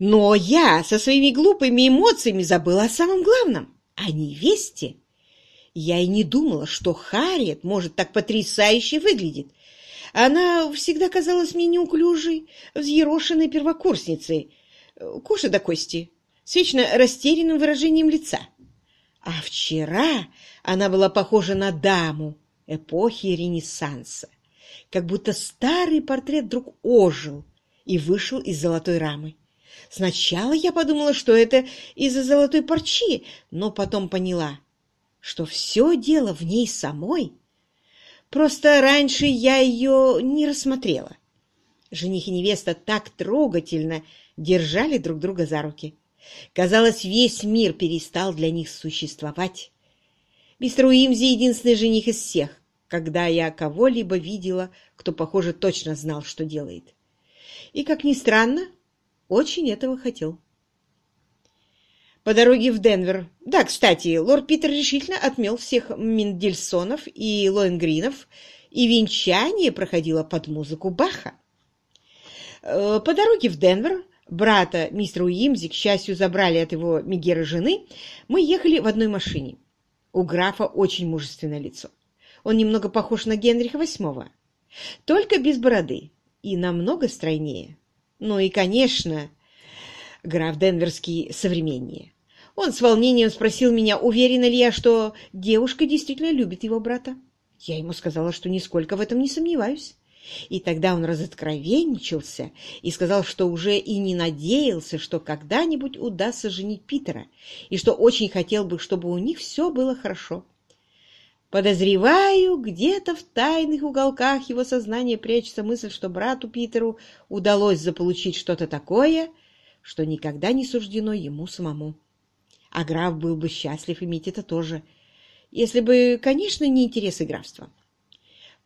Но я со своими глупыми эмоциями забыла о самом главном — о невесте. Я и не думала, что Харриет может так потрясающе выглядеть. Она всегда казалась мне неуклюжей, взъерошенной первокурсницей, кожа до кости, с вечно растерянным выражением лица. А вчера она была похожа на даму эпохи Ренессанса, как будто старый портрет вдруг ожил и вышел из золотой рамы. Сначала я подумала, что это из-за золотой парчи, но потом поняла, что все дело в ней самой. Просто раньше я ее не рассмотрела. Жених и невеста так трогательно держали друг друга за руки. Казалось, весь мир перестал для них существовать. Мистер Уимзи — единственный жених из всех, когда я кого-либо видела, кто, похоже, точно знал, что делает. И, как ни странно, очень этого хотел. По дороге в Денвер... Да, кстати, лорд Питер решительно отмел всех Мендельсонов и Лоенгринов, и венчание проходило под музыку Баха. Э, по дороге в Денвер брата мистера Уимзи, к счастью, забрали от его Мегеры жены, мы ехали в одной машине. У графа очень мужественное лицо. Он немного похож на Генриха VIII, только без бороды и намного стройнее. Ну и, конечно, граф Денверский современнее. Он с волнением спросил меня, уверена ли я, что девушка действительно любит его брата. Я ему сказала, что нисколько в этом не сомневаюсь. И тогда он разоткровенничался и сказал, что уже и не надеялся, что когда-нибудь удастся женить Питера, и что очень хотел бы, чтобы у них все было хорошо. Подозреваю, где-то в тайных уголках его сознания прячется мысль, что брату Питеру удалось заполучить что-то такое, что никогда не суждено ему самому. А граф был бы счастлив иметь это тоже, если бы, конечно, не интересы графства.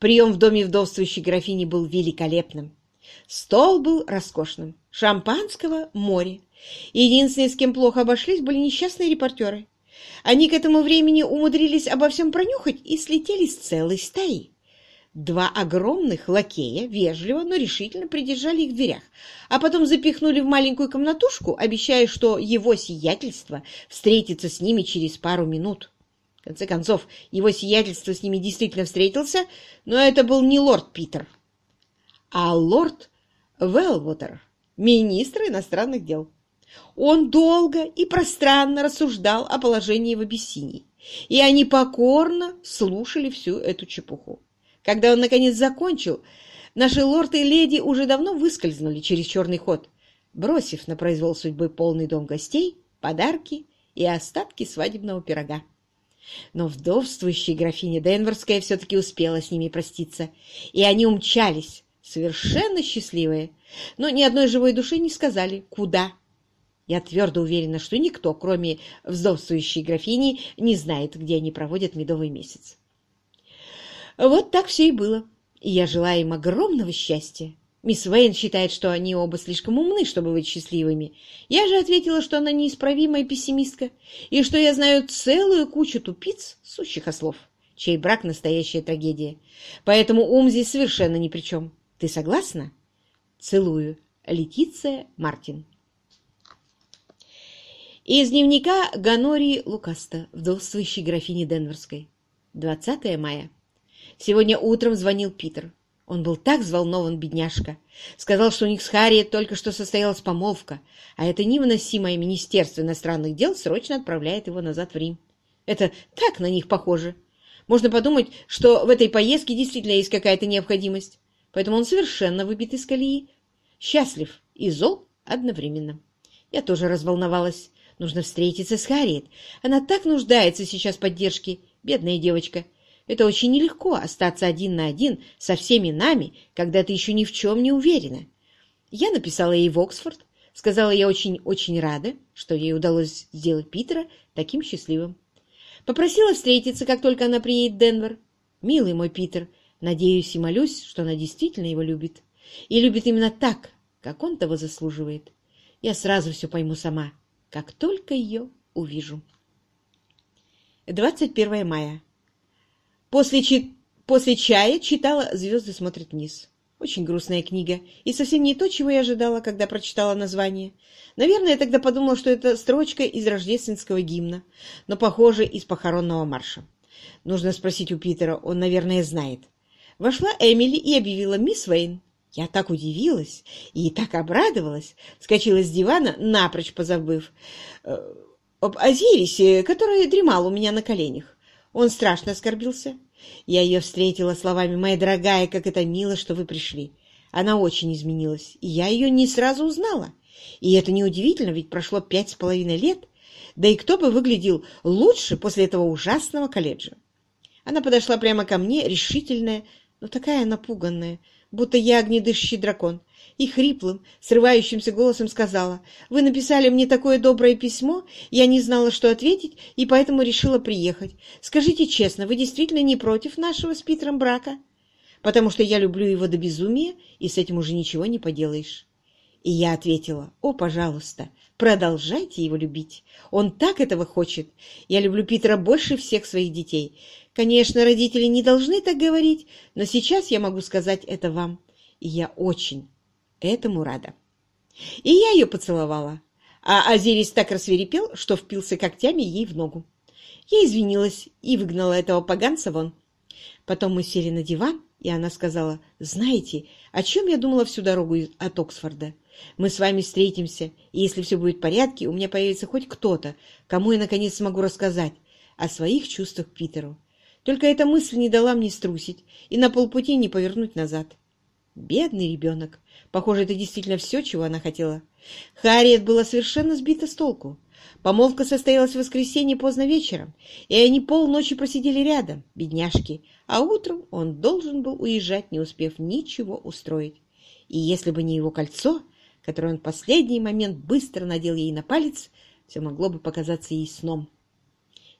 Прием в доме вдовствующей графини был великолепным. Стол был роскошным, шампанского — море. Единственные, с кем плохо обошлись, были несчастные репортеры. Они к этому времени умудрились обо всем пронюхать и слетели с целой стаи. Два огромных лакея вежливо, но решительно придержали их в дверях, а потом запихнули в маленькую комнатушку, обещая, что его сиятельство встретится с ними через пару минут. В конце концов, его сиятельство с ними действительно встретился, но это был не лорд Питер, а лорд Велвотер, министр иностранных дел. Он долго и пространно рассуждал о положении в Абиссинии, и они покорно слушали всю эту чепуху. Когда он, наконец, закончил, наши лорд и леди уже давно выскользнули через черный ход, бросив на произвол судьбы полный дом гостей, подарки и остатки свадебного пирога. Но вдовствующая графиня Денверская все-таки успела с ними проститься, и они умчались, совершенно счастливые, но ни одной живой души не сказали, куда. Я твердо уверена, что никто, кроме вдовствующей графини, не знает, где они проводят медовый месяц. Вот так все и было, и я желаю им огромного счастья. Мисс Вейн считает, что они оба слишком умны, чтобы быть счастливыми. Я же ответила, что она неисправимая пессимистка, и что я знаю целую кучу тупиц, сущих ослов, чей брак — настоящая трагедия. Поэтому ум здесь совершенно ни при чем. Ты согласна? Целую. Летиция Мартин. Из дневника Ганории Лукаста, вдовствующей графини Денверской. 20 мая. Сегодня утром звонил Питер. Он был так взволнован, бедняжка. Сказал, что у них с Харриет только что состоялась помолвка, а это невыносимое Министерство иностранных дел срочно отправляет его назад в Рим. Это так на них похоже. Можно подумать, что в этой поездке действительно есть какая-то необходимость. Поэтому он совершенно выбит из колеи. Счастлив и зол одновременно. Я тоже разволновалась. Нужно встретиться с Харриет. Она так нуждается сейчас в поддержке. Бедная девочка. Это очень нелегко остаться один на один со всеми нами, когда ты еще ни в чем не уверена. Я написала ей в Оксфорд, сказала, я очень-очень рада, что ей удалось сделать Питера таким счастливым. Попросила встретиться, как только она приедет в Денвер. Милый мой Питер, надеюсь и молюсь, что она действительно его любит. И любит именно так, как он того заслуживает. Я сразу все пойму сама, как только ее увижу. 21 мая. После, чи... После чая читала «Звезды смотрят вниз». Очень грустная книга, и совсем не то, чего я ожидала, когда прочитала название. Наверное, я тогда подумала, что это строчка из рождественского гимна, но, похоже, из похоронного марша. Нужно спросить у Питера, он, наверное, знает. Вошла Эмили и объявила «Мисс Вейн». Я так удивилась и так обрадовалась, скачала с дивана, напрочь позабыв э, об Азирисе, который дремал у меня на коленях. Он страшно оскорбился. Я ее встретила словами «Моя дорогая, как это мило, что вы пришли». Она очень изменилась, и я ее не сразу узнала. И это неудивительно, ведь прошло пять с половиной лет. Да и кто бы выглядел лучше после этого ужасного колледжа? Она подошла прямо ко мне, решительная, но такая напуганная, будто я огнедышащий дракон, и хриплым, срывающимся голосом сказала, «Вы написали мне такое доброе письмо, я не знала, что ответить, и поэтому решила приехать. Скажите честно, вы действительно не против нашего с Питером брака? Потому что я люблю его до безумия, и с этим уже ничего не поделаешь». И я ответила, «О, пожалуйста, продолжайте его любить. Он так этого хочет. Я люблю Питера больше всех своих детей. Конечно, родители не должны так говорить, но сейчас я могу сказать это вам. И я очень этому рада. И я ее поцеловала. А Азирис так рассверепел, что впился когтями ей в ногу. Я извинилась и выгнала этого поганца вон. Потом мы сели на диван, и она сказала, «Знаете, о чем я думала всю дорогу от Оксфорда? Мы с вами встретимся, и если все будет в порядке, у меня появится хоть кто-то, кому я наконец смогу рассказать о своих чувствах к Питеру. Только эта мысль не дала мне струсить и на полпути не повернуть назад. Бедный ребенок. Похоже, это действительно все, чего она хотела. Харриет была совершенно сбита с толку. Помолвка состоялась в воскресенье поздно вечером, и они полночи просидели рядом, бедняжки, а утром он должен был уезжать, не успев ничего устроить. И если бы не его кольцо, которое он в последний момент быстро надел ей на палец, все могло бы показаться ей сном.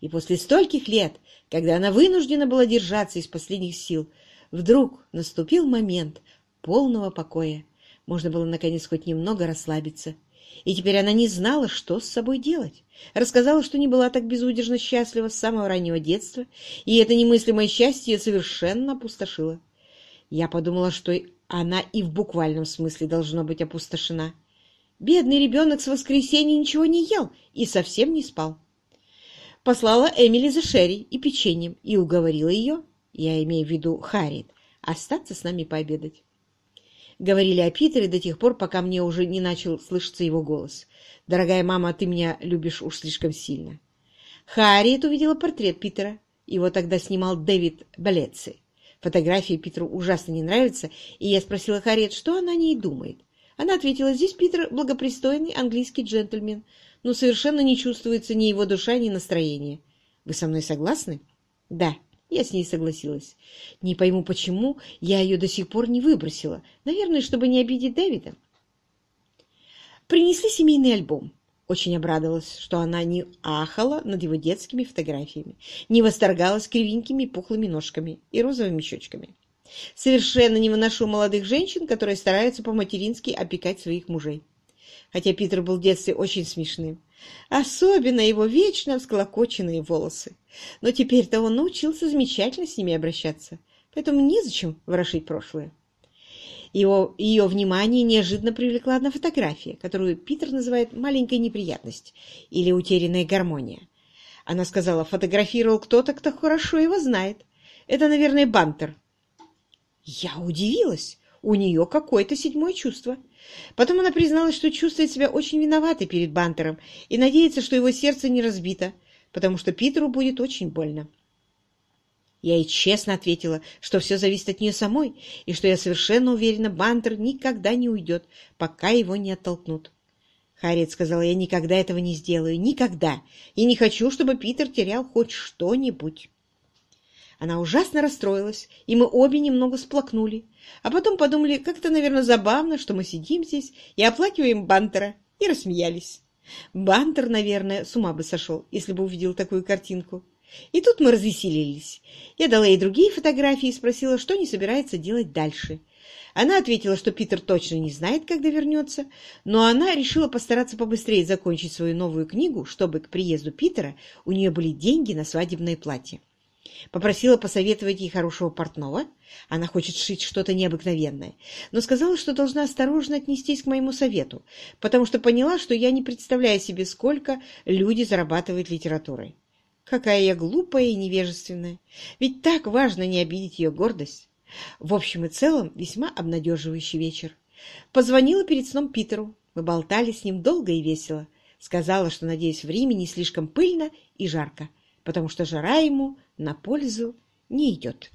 И после стольких лет, когда она вынуждена была держаться из последних сил, вдруг наступил момент полного покоя. Можно было, наконец, хоть немного расслабиться. И теперь она не знала, что с собой делать. Рассказала, что не была так безудержно счастлива с самого раннего детства, и это немыслимое счастье совершенно опустошило. Я подумала, что она и в буквальном смысле должна быть опустошена. Бедный ребенок с воскресенья ничего не ел и совсем не спал послала Эмили за Шерри и печеньем и уговорила ее, я имею в виду Харриет, остаться с нами пообедать. Говорили о Питере до тех пор, пока мне уже не начал слышаться его голос. «Дорогая мама, ты меня любишь уж слишком сильно». Харриет увидела портрет Питера. Его тогда снимал Дэвид Балетци. Фотографии Питеру ужасно не нравятся, и я спросила Харриет, что она о ней думает. Она ответила, здесь Питер благопристойный английский джентльмен, но совершенно не чувствуется ни его душа, ни настроение. Вы со мной согласны? Да, я с ней согласилась. Не пойму, почему я ее до сих пор не выбросила. Наверное, чтобы не обидеть Дэвида. Принесли семейный альбом. Очень обрадовалась, что она не ахала над его детскими фотографиями, не восторгалась кривенькими пухлыми ножками и розовыми щечками. Совершенно не выношу молодых женщин, которые стараются по-матерински опекать своих мужей хотя Питер был в детстве очень смешным. Особенно его вечно всклокоченные волосы. Но теперь-то он научился замечательно с ними обращаться, поэтому незачем ворошить прошлое. Его, ее внимание неожиданно привлекла одна фотография, которую Питер называет «маленькая неприятность» или «утерянная гармония». Она сказала, фотографировал кто-то, кто хорошо его знает. Это, наверное, Бантер. Я удивилась. У нее какое-то седьмое чувство. Потом она призналась, что чувствует себя очень виноватой перед Бантером и надеется, что его сердце не разбито, потому что Питеру будет очень больно. Я ей честно ответила, что все зависит от нее самой, и что я совершенно уверена, Бантер никогда не уйдет, пока его не оттолкнут. Харриет сказала, я никогда этого не сделаю, никогда, и не хочу, чтобы Питер терял хоть что-нибудь. Она ужасно расстроилась, и мы обе немного сплакнули. А потом подумали, как это, наверное, забавно, что мы сидим здесь и оплакиваем Бантера, и рассмеялись. Бантер, наверное, с ума бы сошел, если бы увидел такую картинку. И тут мы развеселились. Я дала ей другие фотографии и спросила, что не собирается делать дальше. Она ответила, что Питер точно не знает, когда вернется, но она решила постараться побыстрее закончить свою новую книгу, чтобы к приезду Питера у нее были деньги на свадебное платье. Попросила посоветовать ей хорошего портного. Она хочет шить что-то необыкновенное. Но сказала, что должна осторожно отнестись к моему совету, потому что поняла, что я не представляю себе, сколько люди зарабатывают литературой. Какая я глупая и невежественная. Ведь так важно не обидеть ее гордость. В общем и целом, весьма обнадеживающий вечер. Позвонила перед сном Питеру. Мы болтали с ним долго и весело. Сказала, что, надеюсь, в Риме не слишком пыльно и жарко, потому что жара ему на пользу не идет.